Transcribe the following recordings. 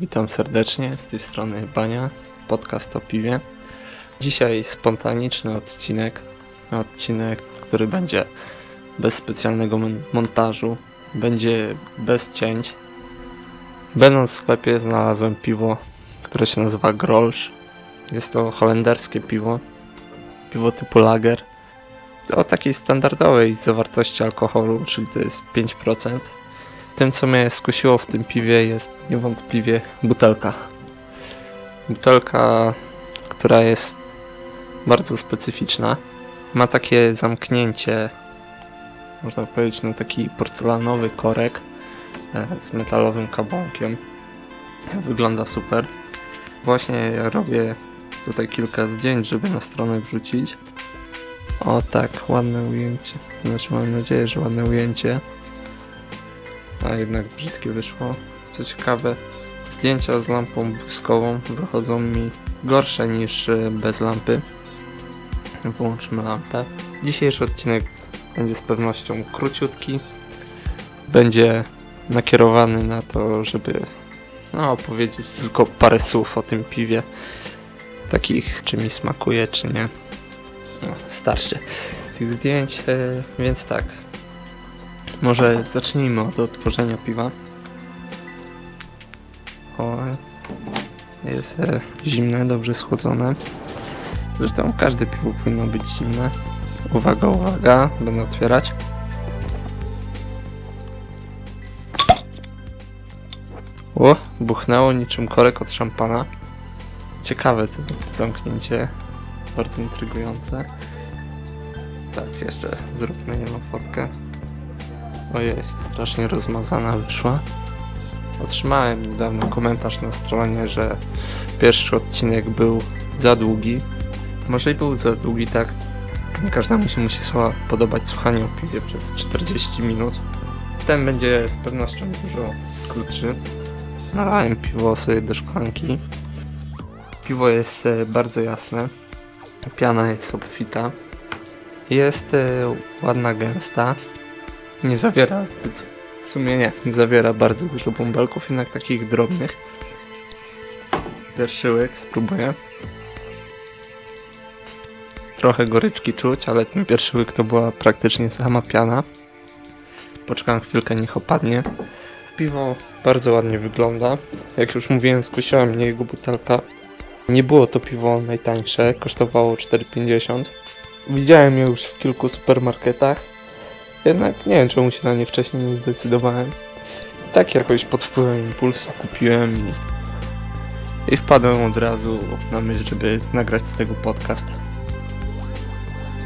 Witam serdecznie, z tej strony Bania, podcast o piwie. Dzisiaj spontaniczny odcinek, odcinek, który będzie bez specjalnego montażu, będzie bez cięć. Będąc w sklepie znalazłem piwo, które się nazywa Grolsch. Jest to holenderskie piwo, piwo typu lager o takiej standardowej zawartości alkoholu, czyli to jest 5%. Tym, co mnie skusiło w tym piwie jest niewątpliwie butelka. Butelka, która jest bardzo specyficzna. Ma takie zamknięcie, można powiedzieć, na taki porcelanowy korek e, z metalowym kabłonkiem. Wygląda super. Właśnie robię tutaj kilka zdjęć, żeby na stronę wrzucić. O tak, ładne ujęcie. Znaczy mam nadzieję, że ładne ujęcie. A jednak brzydkie wyszło. Co ciekawe, zdjęcia z lampą błyskową wychodzą mi gorsze niż e, bez lampy. Wyłączmy lampę. Dzisiejszy odcinek będzie z pewnością króciutki. Będzie nakierowany na to, żeby no, opowiedzieć tylko parę słów o tym piwie. Takich, czy mi smakuje, czy nie. No, starczy tych zdjęć, e, więc tak. Może zacznijmy od otworzenia piwa. O, jest e, zimne, dobrze schłodzone. Zresztą każde piwo powinno być zimne. Uwaga, uwaga, będę otwierać. O, buchnęło niczym korek od szampana. Ciekawe to zamknięcie bardzo intrygujące. Tak, jeszcze zróbmy jedną fotkę. Ojej, strasznie rozmazana wyszła. Otrzymałem niedawno komentarz na stronie, że pierwszy odcinek był za długi. Może i był za długi, tak. Nie każdemu się musi podobać słuchanie o piwie przez 40 minut. Ten będzie z pewnością dużo krótszy. Nalałem piwo sobie do szklanki. Piwo jest e, bardzo jasne. Piana jest obfita. Jest y, ładna, gęsta. Nie zawiera. W sumie nie. Nie zawiera bardzo dużo bąbelków, jednak takich drobnych. Pierwszy łyk spróbuję. Trochę goryczki czuć, ale ten pierwszy łyk to była praktycznie sama piana. Poczekam chwilkę, niech opadnie. Piwo bardzo ładnie wygląda. Jak już mówiłem, skusiła mnie jego butelka nie było to piwo najtańsze, kosztowało 4,50. Widziałem je już w kilku supermarketach, jednak nie wiem czemu się na nie wcześniej nie zdecydowałem. Tak jakoś pod wpływem impulsu kupiłem i, i wpadłem od razu na myśl, żeby nagrać z tego podcast.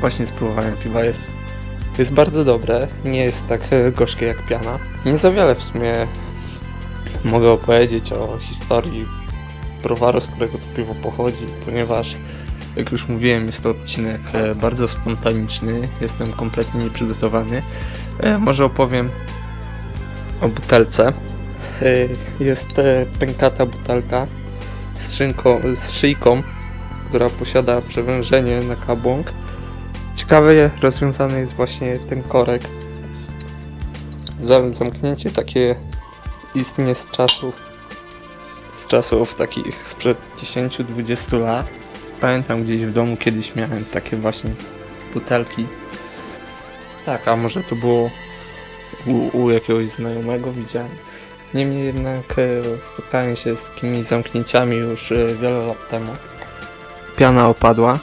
Właśnie spróbowałem piwa, jest, jest bardzo dobre, nie jest tak gorzkie jak piana. Nie za wiele w sumie mogę opowiedzieć o historii browaru, z którego to piwo pochodzi, ponieważ jak już mówiłem, jest to odcinek e, bardzo spontaniczny, jestem kompletnie nieprzygotowany. E, może opowiem o butelce. E, jest pękata butelka z, z szyjką, która posiada przewężenie na kabłąk. Ciekawe rozwiązany jest właśnie ten korek. Zamknięcie takie istnieje z czasów z czasów takich sprzed 10-20 lat. Pamiętam gdzieś w domu kiedyś miałem takie właśnie butelki. Tak, a może to było u, u jakiegoś znajomego widziałem. Niemniej jednak e, spotkałem się z takimi zamknięciami już e, wiele lat temu. Piana opadła.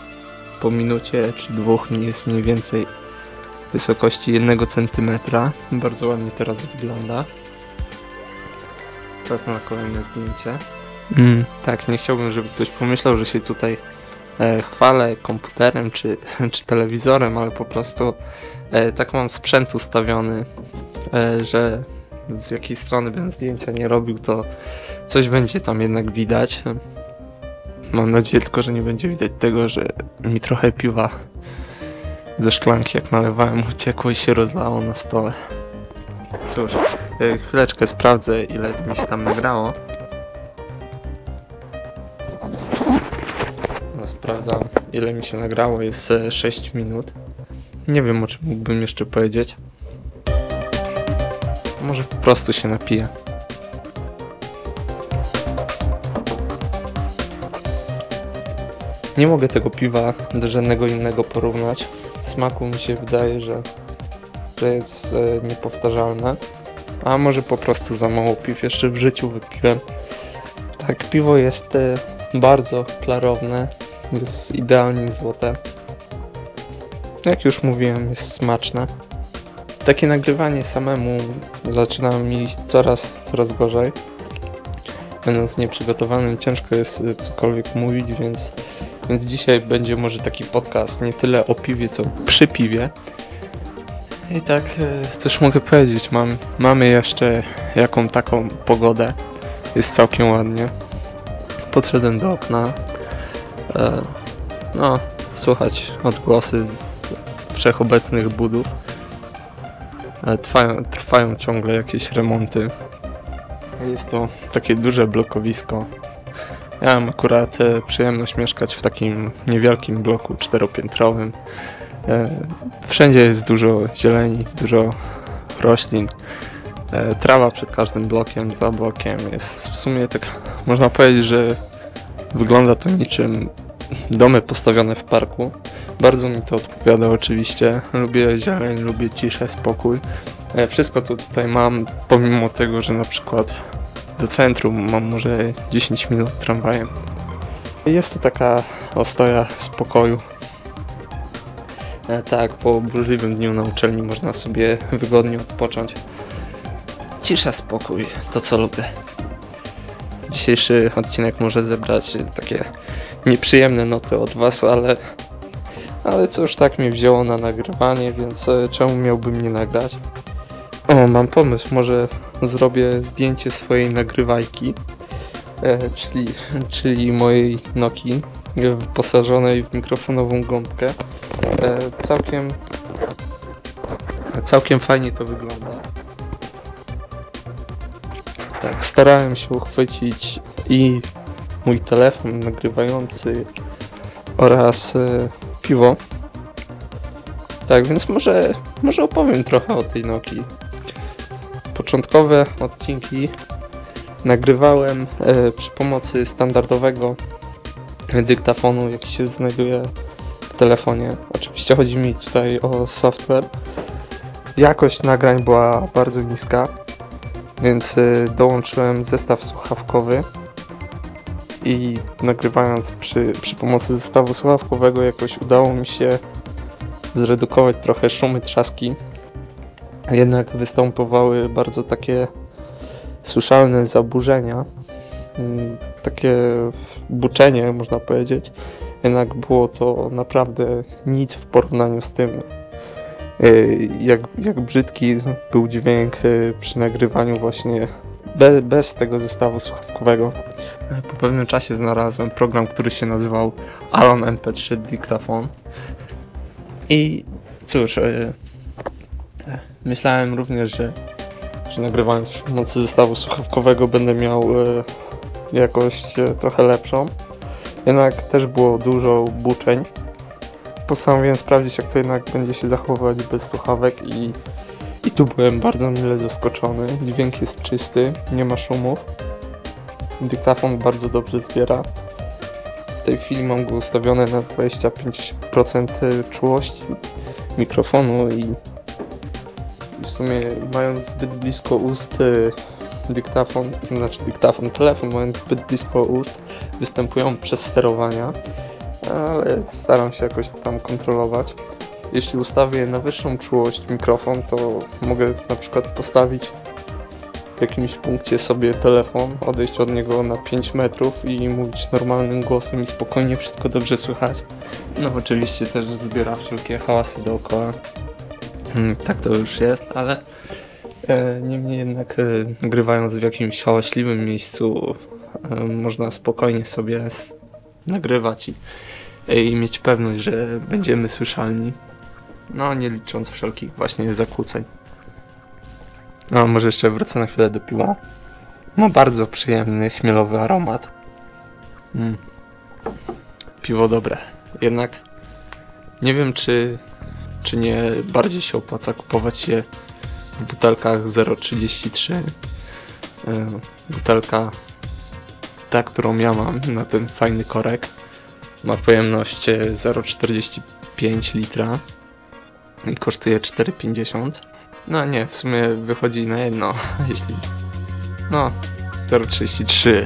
Po minucie czy dwóch jest mniej więcej wysokości 1 cm. Bardzo ładnie teraz wygląda. Czas na kolejne zdjęcie. Mm, tak, nie chciałbym, żeby ktoś pomyślał, że się tutaj chwalę komputerem czy, czy telewizorem, ale po prostu e, tak mam sprzęt ustawiony, e, że z jakiej strony bym zdjęcia nie robił, to coś będzie tam jednak widać. Mam nadzieję tylko, że nie będzie widać tego, że mi trochę piwa ze szklanki jak nalewałem uciekło i się rozlało na stole. Cóż, e, chwileczkę sprawdzę ile mi się tam nagrało. prawda, ile mi się nagrało, jest e, 6 minut. Nie wiem, o czym mógłbym jeszcze powiedzieć. Może po prostu się napiję. Nie mogę tego piwa do żadnego innego porównać. W smaku mi się wydaje, że, że jest e, niepowtarzalne. A może po prostu za mało piw jeszcze w życiu wypiłem. Tak, piwo jest e, bardzo klarowne, jest idealnie złote. Jak już mówiłem, jest smaczne. Takie nagrywanie samemu zaczyna mi iść coraz, coraz gorzej. Będąc nieprzygotowanym, ciężko jest e, cokolwiek mówić, więc, więc dzisiaj będzie może taki podcast nie tyle o piwie, co przy piwie. I tak, e, cóż mogę powiedzieć, mam, mamy jeszcze jaką taką pogodę. Jest całkiem ładnie. Podszedłem do okna. E, no, słuchać odgłosy z wszechobecnych budów. Trwają, trwają ciągle jakieś remonty. Jest to takie duże blokowisko. Ja mam akurat e, przyjemność mieszkać w takim niewielkim bloku czteropiętrowym. E, wszędzie jest dużo zieleni, dużo roślin. Trawa przed każdym blokiem, za blokiem jest w sumie tak, można powiedzieć, że wygląda to niczym domy postawione w parku. Bardzo mi to odpowiada oczywiście. Lubię zieleń, lubię ciszę, spokój. E, wszystko to tutaj mam, pomimo tego, że na przykład do centrum mam może 10 minut tramwajem. Jest to taka ostoja spokoju. E, tak, po burzliwym dniu na uczelni można sobie wygodnie odpocząć. Cisza, spokój, to co lubię. Dzisiejszy odcinek może zebrać takie nieprzyjemne noty od Was, ale ale cóż, tak mnie wzięło na nagrywanie, więc e, czemu miałbym nie nagrać? O, mam pomysł, może zrobię zdjęcie swojej nagrywajki, e, czyli, czyli mojej Nokii wyposażonej w mikrofonową gąbkę. E, całkiem całkiem fajnie to wygląda. Tak, starałem się uchwycić i mój telefon nagrywający oraz e, piwo. Tak, więc może, może opowiem trochę o tej Nokii. Początkowe odcinki nagrywałem e, przy pomocy standardowego dyktafonu, jaki się znajduje w telefonie. Oczywiście chodzi mi tutaj o software. Jakość nagrań była bardzo niska, więc e, dołączyłem zestaw słuchawkowy i nagrywając przy, przy pomocy zestawu słuchawkowego jakoś udało mi się zredukować trochę szumy, trzaski. Jednak występowały bardzo takie słyszalne zaburzenia, mm, takie buczenie można powiedzieć. Jednak było to naprawdę nic w porównaniu z tym, y, jak, jak brzydki był dźwięk y, przy nagrywaniu właśnie bez, bez tego zestawu słuchawkowego. Po pewnym czasie znalazłem program, który się nazywał Alon MP3 Dictaphone. I cóż, yy, myślałem również, że, że nagrywając przy pomocy zestawu słuchawkowego będę miał jakość trochę lepszą. Jednak też było dużo buczeń. Postanowiłem sprawdzić, jak to jednak będzie się zachowywać bez słuchawek i i tu byłem bardzo mile zaskoczony. Dźwięk jest czysty, nie ma szumów. Dyktafon bardzo dobrze zbiera. W tej chwili mam go ustawione na 25% czułości mikrofonu i w sumie mając zbyt blisko ust y, dyktafon, znaczy dyktafon, telefon mając zbyt blisko ust występują przez sterowania, ale staram się jakoś tam kontrolować jeśli ustawię na wyższą czułość mikrofon, to mogę na przykład postawić w jakimś punkcie sobie telefon, odejść od niego na 5 metrów i mówić normalnym głosem i spokojnie wszystko dobrze słychać. No oczywiście też zbiera wszelkie hałasy dookoła. Hmm, tak to już jest, ale e, niemniej jednak e, nagrywając w jakimś hałaśliwym miejscu e, można spokojnie sobie nagrywać i, i mieć pewność, że będziemy słyszalni. No, nie licząc wszelkich właśnie zakłóceń. No, może jeszcze wrócę na chwilę do piwa. Ma bardzo przyjemny, chmielowy aromat. Mm. Piwo dobre. Jednak nie wiem, czy, czy nie bardziej się opłaca kupować je w butelkach 0,33. E, butelka ta, którą ja mam na ten fajny korek Ma pojemność e, 0,45 litra i kosztuje 4,50. No nie, w sumie wychodzi na jedno, jeśli... No, 0,33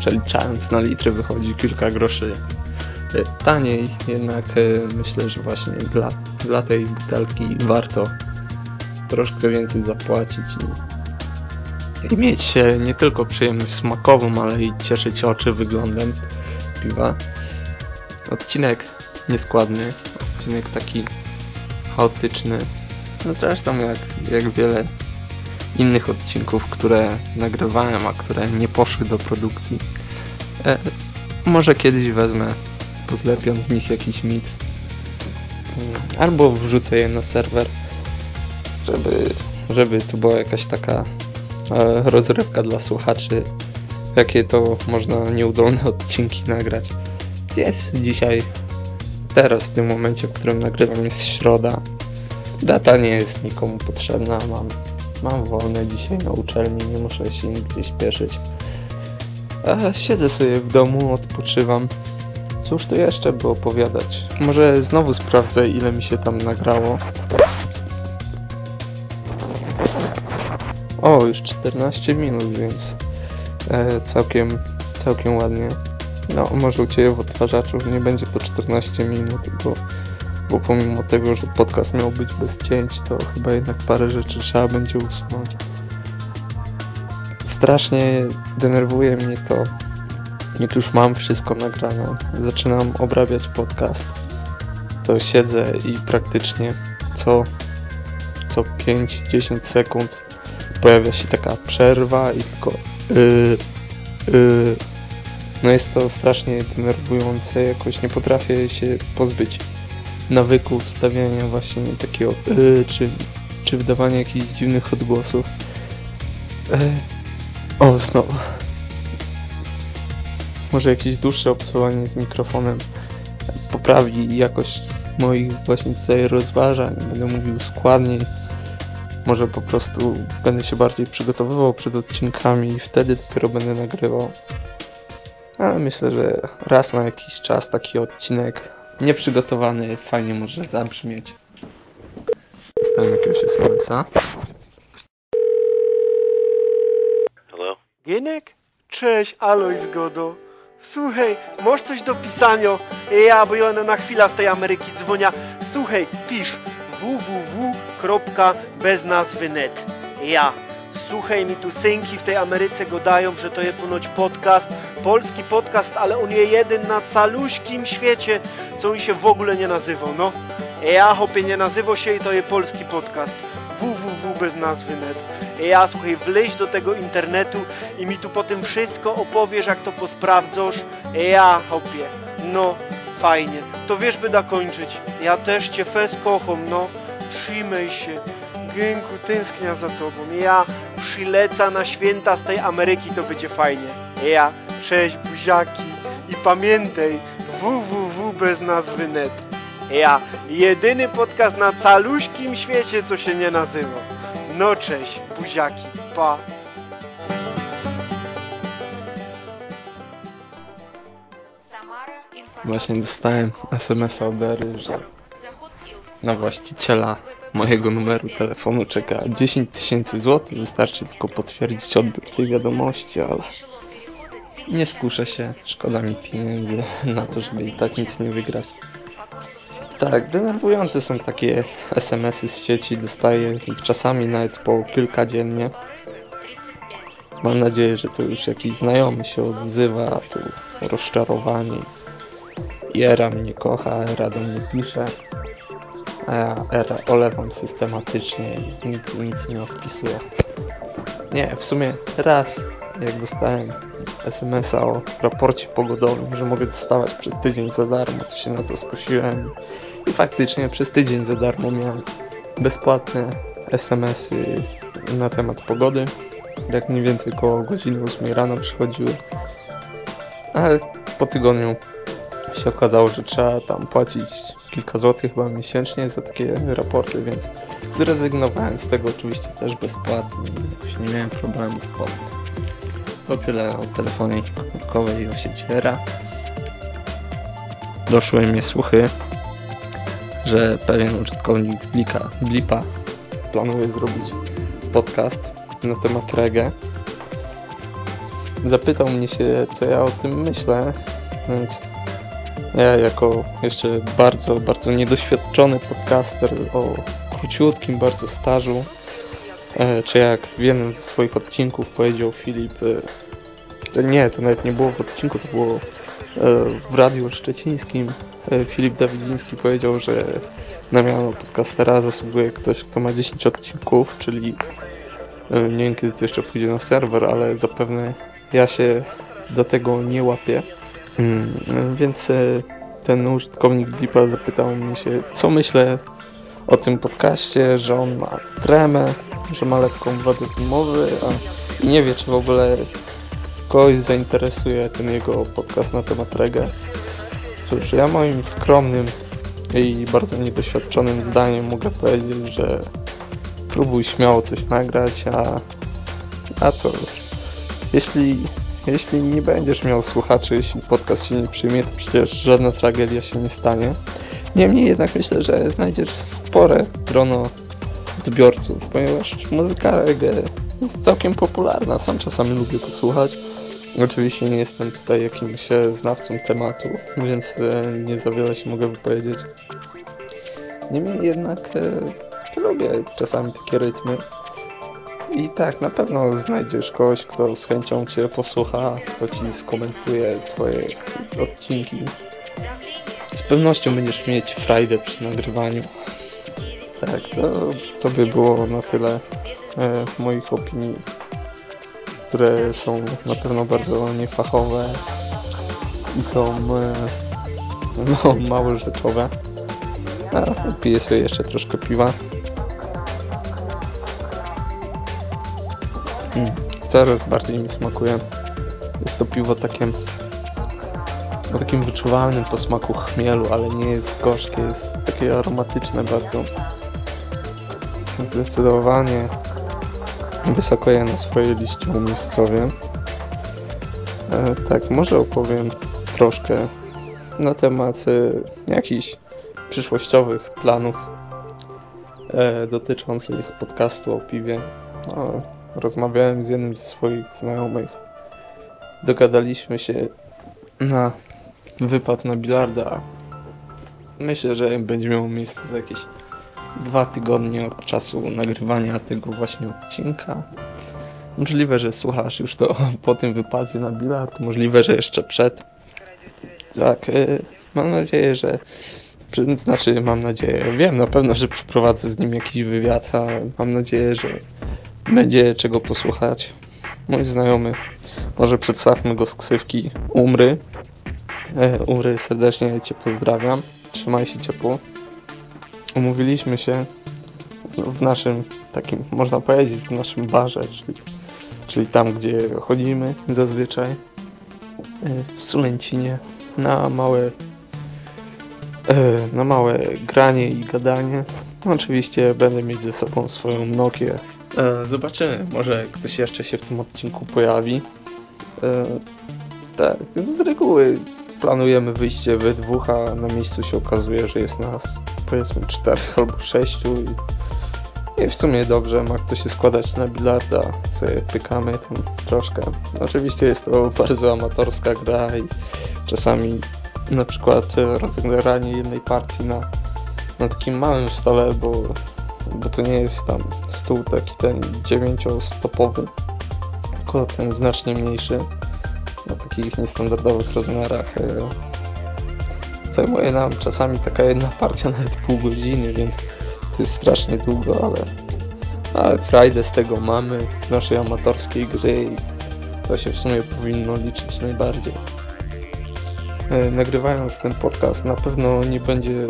przeliczając na litry wychodzi kilka groszy e, taniej, jednak e, myślę, że właśnie dla, dla tej butelki warto troszkę więcej zapłacić i, mieć nie tylko przyjemność smakową, ale i cieszyć oczy wyglądem piwa. Odcinek nieskładny, odcinek taki chaotyczny, no zresztą jak, jak wiele innych odcinków, które nagrywałem, a które nie poszły do produkcji. E, może kiedyś wezmę, pozlepiam z nich jakiś mix. Mm, albo wrzucę je na serwer, żeby, żeby to była jakaś taka rozrywka dla słuchaczy, jakie to można nieudolne odcinki nagrać. Jest dzisiaj, teraz w tym momencie, w którym nagrywam jest środa. Data nie jest nikomu potrzebna, mam Mam wolne dzisiaj na uczelni, nie muszę się nigdzie śpieszyć. A siedzę sobie w domu, odpoczywam. Cóż tu jeszcze by opowiadać? Może znowu sprawdzę, ile mi się tam nagrało. Już 14 minut, więc e, całkiem, całkiem ładnie. No, może u Ciebie w odtwarzaczu nie będzie to 14 minut, bo bo pomimo tego, że podcast miał być bez cięć, to chyba jednak parę rzeczy trzeba będzie usunąć. Strasznie denerwuje mnie to, jak już mam wszystko nagrane, zaczynam obrabiać podcast, to siedzę i praktycznie co, co 5-10 sekund pojawia się taka przerwa i tylko yy, yy. no jest to strasznie denerwujące, jakoś nie potrafię się pozbyć nawyku wstawiania właśnie takiego yy, czy, czy wydawania jakichś dziwnych odgłosów. Yy, o, znowu. Może jakieś dłuższe obcowanie z mikrofonem poprawi jakość moich właśnie tutaj rozważań. Będę mówił składniej. Może po prostu będę się bardziej przygotowywał przed odcinkami i wtedy dopiero będę nagrywał. Ale myślę, że raz na jakiś czas taki odcinek nieprzygotowany fajnie może zabrzmieć. Dostałem jakiegoś SMS-a. Hello? Gienek? Cześć, Alois Godo. Słuchaj, masz coś do pisania? Ja, bo ja na chwilę z tej Ameryki dzwonia. Słuchaj, pisz www.beznazwy.net Ja. Słuchaj, mi tu synki w tej Ameryce godają, że to jest ponoć podcast, polski podcast, ale on jest jeden na caluśkim świecie, co on się w ogóle nie nazywał, no. Ja, hopie, nie nazywał się i to jest polski podcast www.beznazwy.net Ja, słuchaj, wleź do tego internetu i mi tu potem wszystko opowiesz, jak to posprawdzasz. Ja, hopie, no, fajnie. To wiesz, by da kończyć. Ja też cię fes kocham, no. Trzymaj się. Gęku, tęsknia za tobą. Ja przyleca na święta z tej Ameryki, to będzie fajnie. Ja, cześć buziaki i pamiętaj www bez nazwy net. Ja, jedyny podcast na caluśkim świecie, co się nie nazywa. No cześć, buziaki, pa. Właśnie dostałem SMS-a od Ery, że na właściciela mojego numeru telefonu czeka 10 tysięcy złotych. Wystarczy tylko potwierdzić odbiór tej wiadomości, ale nie skuszę się. Szkoda mi pieniędzy na to, żeby i tak nic nie wygrać. Tak, denerwujące są takie SMS-y z sieci. Dostaję ich czasami nawet po kilka dziennie. Mam nadzieję, że to już jakiś znajomy się odzywa, tu rozczarowanie. I Era mnie kocha, Era do mnie pisze. A Era olewam systematycznie i nigdy nic nie odpisuję. Nie, w sumie raz jak dostałem SMS-a o raporcie pogodowym, że mogę dostawać przez tydzień za darmo, to się na to skusiłem i faktycznie przez tydzień za darmo miałem bezpłatne SMS-y na temat pogody. Jak mniej więcej około godziny 8 rano przychodziły. Ale po tygodniu się okazało, że trzeba tam płacić kilka złotych chyba miesięcznie za takie raporty, więc zrezygnowałem z tego oczywiście też bezpłatnie jakoś nie miałem problemów potem. To tyle o telefonie komórkowej i o sieci Era. doszły mnie słuchy, że pewien użytkownik Blika, Blipa planuje zrobić podcast na temat reggae. Zapytał mnie się, co ja o tym myślę, więc ja jako jeszcze bardzo, bardzo niedoświadczony podcaster o króciutkim bardzo stażu, e, czy jak w jednym ze swoich odcinków powiedział Filip, e, nie, to nawet nie było w odcinku, to było e, w Radiu Szczecińskim, Filip Dawidziński powiedział, że na miano podcastera zasługuje ktoś, kto ma 10 odcinków, czyli nie wiem kiedy to jeszcze pójdzie na serwer, ale zapewne ja się do tego nie łapię. Mm, więc ten użytkownik Blipa zapytał mnie się, co myślę o tym podcaście, że on ma tremę, że ma lekką wadę wymowy, a nie wie, czy w ogóle kogoś zainteresuje ten jego podcast na temat reggae. Cóż, ja moim skromnym i bardzo niedoświadczonym zdaniem mogę powiedzieć, że próbuj śmiało coś nagrać, a, a co? Jeśli, jeśli nie będziesz miał słuchaczy, jeśli podcast się nie przyjmie, to przecież żadna tragedia się nie stanie. Niemniej jednak myślę, że znajdziesz spore grono odbiorców, ponieważ muzyka reggae jest całkiem popularna. Sam czasami lubię posłuchać. Oczywiście nie jestem tutaj jakimś e, znawcą tematu, więc e, nie za wiele się mogę wypowiedzieć. Niemniej jednak e, lubię czasami takie rytmy. I tak, na pewno znajdziesz kogoś, kto z chęcią Cię posłucha, kto Ci skomentuje Twoje odcinki. Z pewnością będziesz mieć frajdę przy nagrywaniu. Tak, to, to by było na tyle e, moich opinii, które są na pewno bardzo niefachowe i są e, no, mało rzeczowe. A, piję sobie jeszcze troszkę piwa. Mm, coraz bardziej mi smakuje. Jest to piwo takie o takim wyczuwalnym posmaku chmielu, ale nie jest gorzkie, jest takie aromatyczne bardzo. Zdecydowanie wysoko je na swojej liście umiejscowię. E, tak, może opowiem troszkę na temat e, jakichś przyszłościowych planów e, dotyczących podcastu o piwie. No, rozmawiałem z jednym ze swoich znajomych. Dogadaliśmy się na wypad na bilarda. Myślę, że będzie miało miejsce za jakieś dwa tygodnie od czasu nagrywania tego właśnie odcinka. Możliwe, że słuchasz już to po tym wypadzie na bilard, możliwe, że jeszcze przed. Tak, y, mam nadzieję, że znaczy mam nadzieję, wiem na pewno, że przeprowadzę z nim jakiś wywiad, a mam nadzieję, że będzie czego posłuchać. Mój znajomy, może przedstawmy go z ksywki Umry, E, Ury, serdecznie Cię pozdrawiam. Trzymaj się ciepło. Umówiliśmy się w naszym takim, można powiedzieć, w naszym barze, czyli, czyli tam, gdzie chodzimy zazwyczaj e, w Sulęcinie na małe e, na małe granie i gadanie. Oczywiście będę mieć ze sobą swoją Nokię. Zobaczymy, może ktoś jeszcze się w tym odcinku pojawi. Tak, z reguły planujemy wyjście we dwóch, a na miejscu się okazuje, że jest nas powiedzmy czterech albo sześciu i, i w sumie dobrze, ma kto się składać na bilarda, sobie pykamy tam troszkę. Oczywiście jest to bardzo amatorska gra i czasami na przykład rozegranie jednej partii na, na takim małym stole, bo, bo to nie jest tam stół taki ten dziewięciostopowy, tylko ten znacznie mniejszy na takich niestandardowych rozmiarach e, zajmuje nam czasami taka jedna partia nawet pół godziny, więc to jest strasznie długo, ale, ale frajdę z tego mamy, z naszej amatorskiej gry i to się w sumie powinno liczyć najbardziej. E, nagrywając ten podcast na pewno nie będzie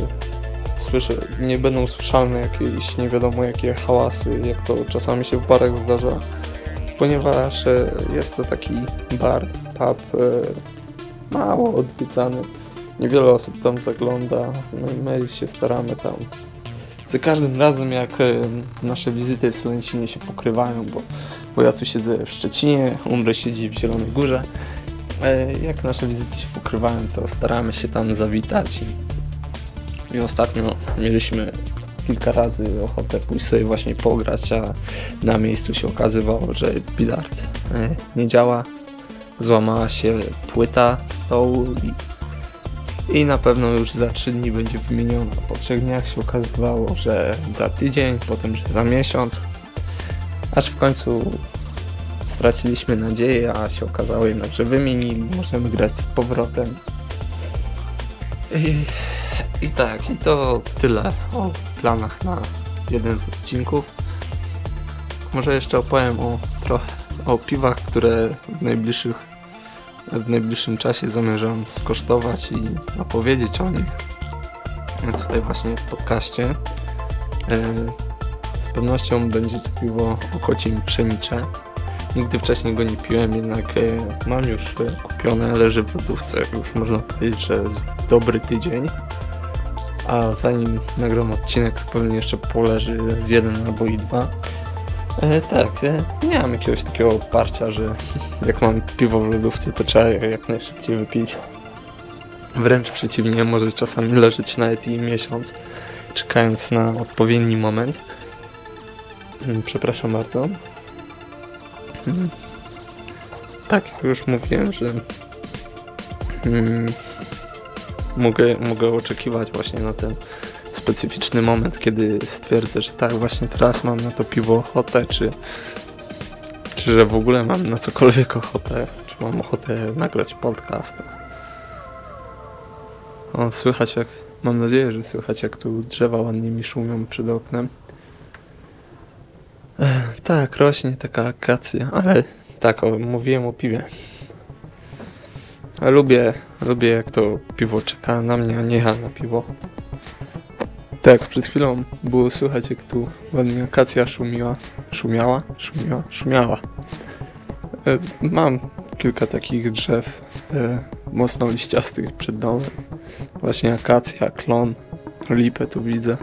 słyszę, nie będą słyszalne jakieś nie wiadomo jakie hałasy, jak to czasami się w barach zdarza ponieważ e, jest to taki bar, pub e, mało odwiedzany. Niewiele osób tam zagląda, no i my się staramy tam. Za każdym razem jak e, nasze wizyty w Sulęcinie się pokrywają, bo, bo ja tu siedzę w Szczecinie, Umry siedzi w Zielonej Górze jak nasze wizyty się pokrywają, to staramy się tam zawitać i, i ostatnio mieliśmy kilka razy ochotę pójść sobie właśnie pograć, a na miejscu się okazywało, że bilard e, nie działa. Złamała się płyta stołu i, i na pewno już za 3 dni będzie wymieniona. Po 3 dniach się okazywało, że za tydzień, potem że za miesiąc. Aż w końcu straciliśmy nadzieję, a się okazało jednak, że wymienili, możemy grać z powrotem. I tak, i to tyle o planach na jeden z odcinków. Może jeszcze opowiem o trochę o piwach, które w najbliższych w najbliższym czasie zamierzam skosztować i opowiedzieć o nich. Tutaj właśnie w podcaście. E, z pewnością będzie to piwo okocim pszenicze. Nigdy wcześniej go nie piłem, jednak e, mam już e, kupione, leży w lodówce. Już można powiedzieć, że dobry tydzień. A zanim nagram odcinek, pewnie jeszcze poleży z jeden albo i dwa. E, tak, e, nie mam jakiegoś takiego oparcia, że jak mam piwo w lodówce, to trzeba je jak najszybciej wypić. Wręcz przeciwnie, może czasami leżeć nawet i miesiąc, czekając na odpowiedni moment. Mm, przepraszam bardzo. Mm. Tak, już mówiłem, że mm, mogę, mogę oczekiwać właśnie na ten specyficzny moment, kiedy stwierdzę, że tak, właśnie teraz mam na to piwo ochotę, czy, czy że w ogóle mam na cokolwiek ochotę, czy mam ochotę nagrać podcast. O, słychać jak, mam nadzieję, że słychać jak tu drzewa ładnie mi szumią przed oknem. Ech, tak, rośnie taka akacja, ale tak, o, mówiłem o piwie. Lubię, lubię jak to piwo czeka na mnie, a nie ja na piwo. Tak, przed chwilą było słychać jak tu ładnie akacja szumiła. Szumiała? Szumiała? Szumiała. E, mam kilka takich drzew e, mocno liściastych przed domem. Właśnie akacja, klon, lipę tu widzę.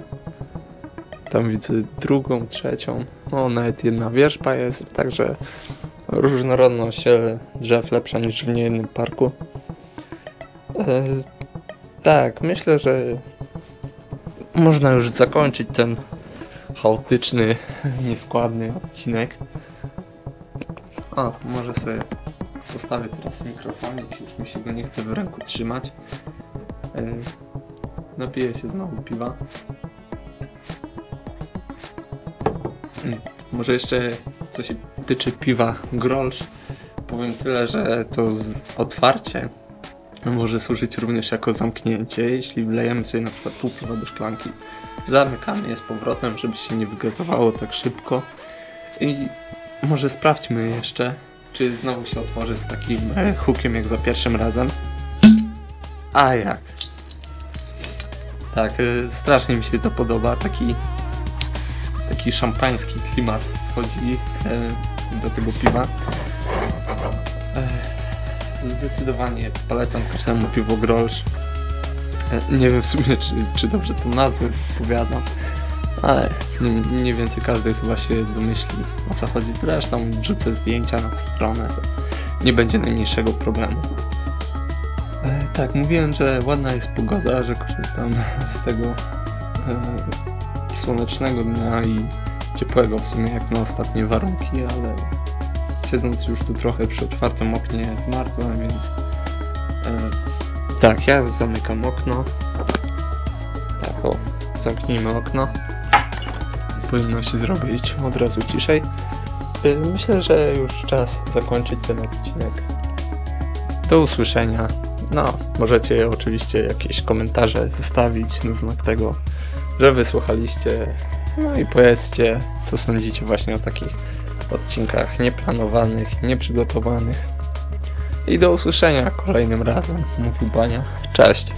Tam widzę drugą, trzecią. No, nawet jedna wierzba jest, także różnorodność drzew lepsza niż w niejednym parku. E, tak, myślę, że można już zakończyć ten chaotyczny, nieskładny odcinek. O, może sobie postawię teraz mikrofonik, już mi się go nie chce w ręku trzymać. E, napiję się znowu piwa. Hmm, może jeszcze co się tyczy piwa Grolsch, powiem tyle, że to otwarcie może służyć również jako zamknięcie. Jeśli wlejemy sobie na przykład pół piwa do szklanki, zamykamy je z powrotem, żeby się nie wygazowało tak szybko. I może sprawdźmy jeszcze, czy znowu się otworzy z takim e, hukiem jak za pierwszym razem. A jak? Tak, e, strasznie mi się to podoba. Taki, taki szampański klimat wchodzi e, do tego piwa. Zdecydowanie polecam każdemu piwo Grolsch. E, nie wiem w sumie, czy, czy dobrze tą nazwę powiadam, ale mniej więcej każdy chyba się domyśli o co chodzi. Zresztą wrzucę zdjęcia na stronę, nie będzie najmniejszego problemu. E, tak, mówiłem, że ładna jest pogoda, że korzystam z tego e, słonecznego dnia i ciepłego w sumie jak na ostatnie warunki, ale siedząc już tu trochę przy otwartym oknie zmarzłem, więc e, tak, ja zamykam okno. Tak, o, zamknijmy okno. Powinno się zrobić od razu ciszej. E, myślę, że już czas zakończyć ten odcinek. Do usłyszenia. No, możecie oczywiście jakieś komentarze zostawić na znak tego, że wysłuchaliście. No i powiedzcie, co sądzicie właśnie o takich odcinkach nieplanowanych, nieprzygotowanych. I do usłyszenia kolejnym razem, mówił Bania. Cześć!